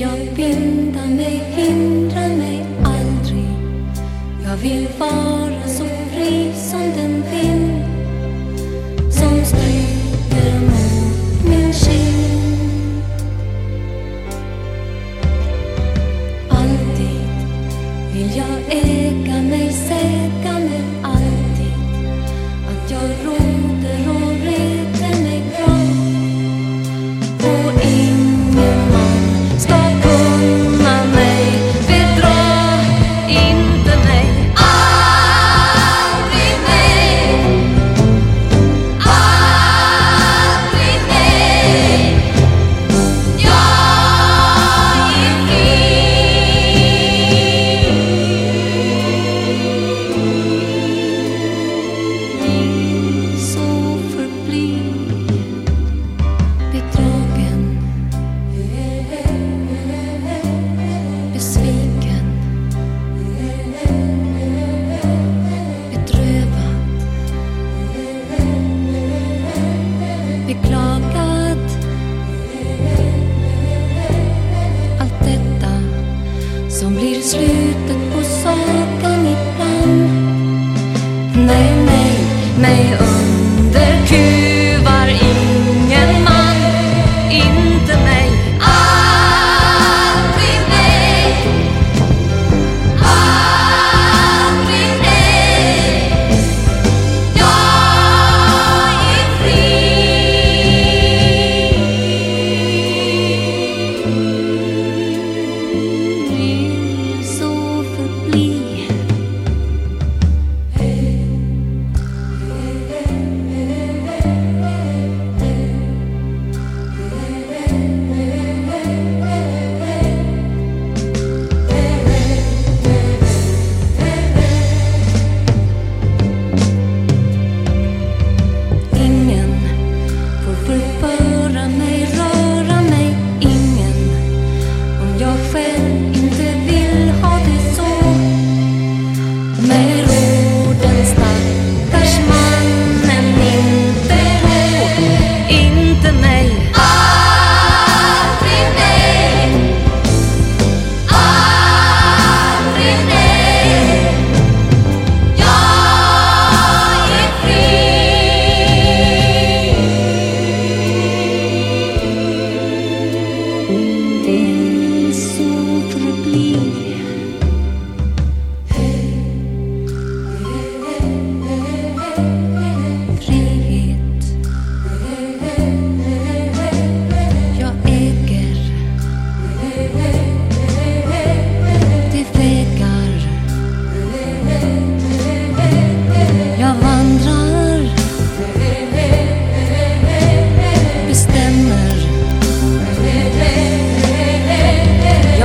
jag binda mig, hindra mig aldrig. Jag vill vara så fri som den vind som stryker mot min kind. Alltid vill jag äga mig, säga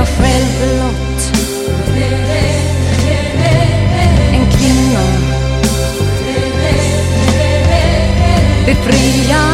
jag själv blott. En kvinna. Befriad